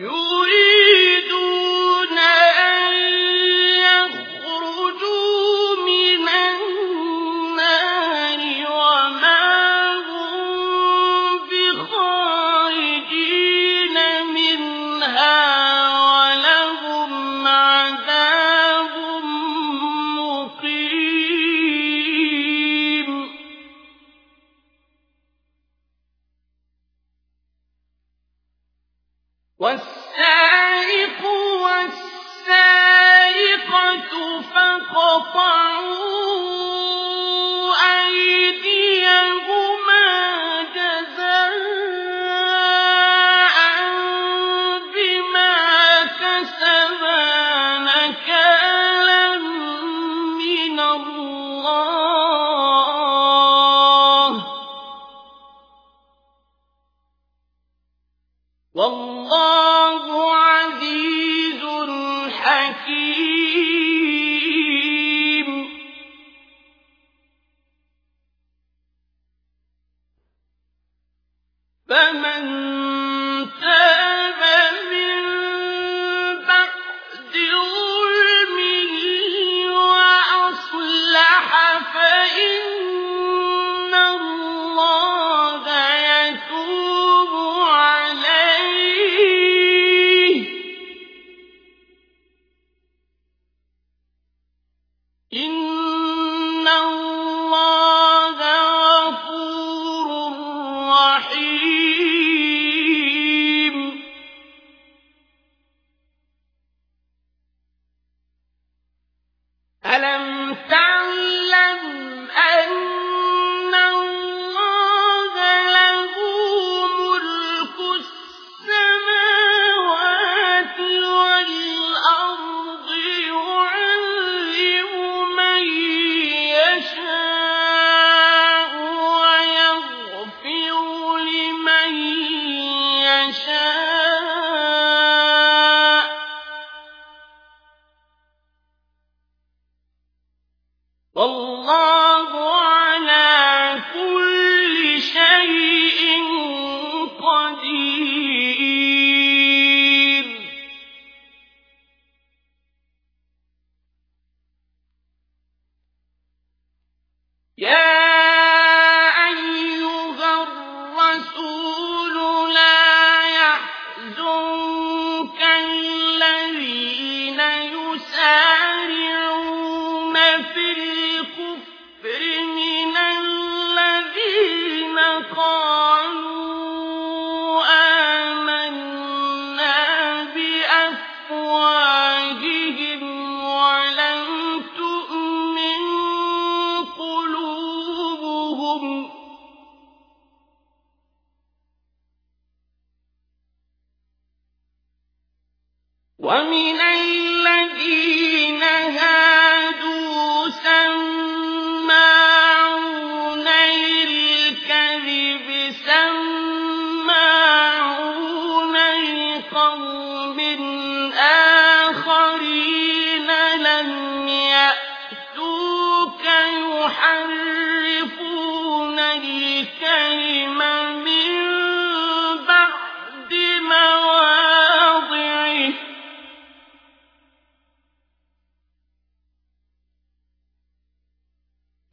You والسارق والسارقة فقطعوا والله والله ومن الذين هادوا سماعون للكذب سماعون لقوم آخرين لم يأتوك يحرفون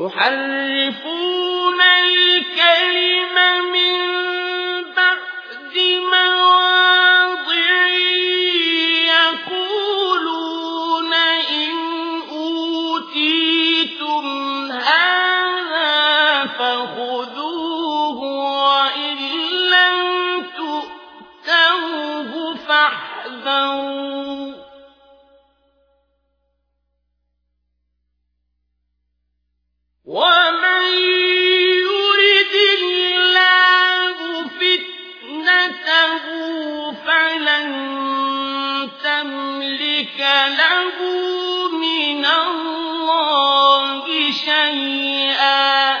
يحرفون الكلم من بعد مواضعه يقولون إن أوتيتم هذا فخذوه وإن لم تؤتوه فاحذروا ومن يرد الله فتنته فلن تملك له من الله شيئا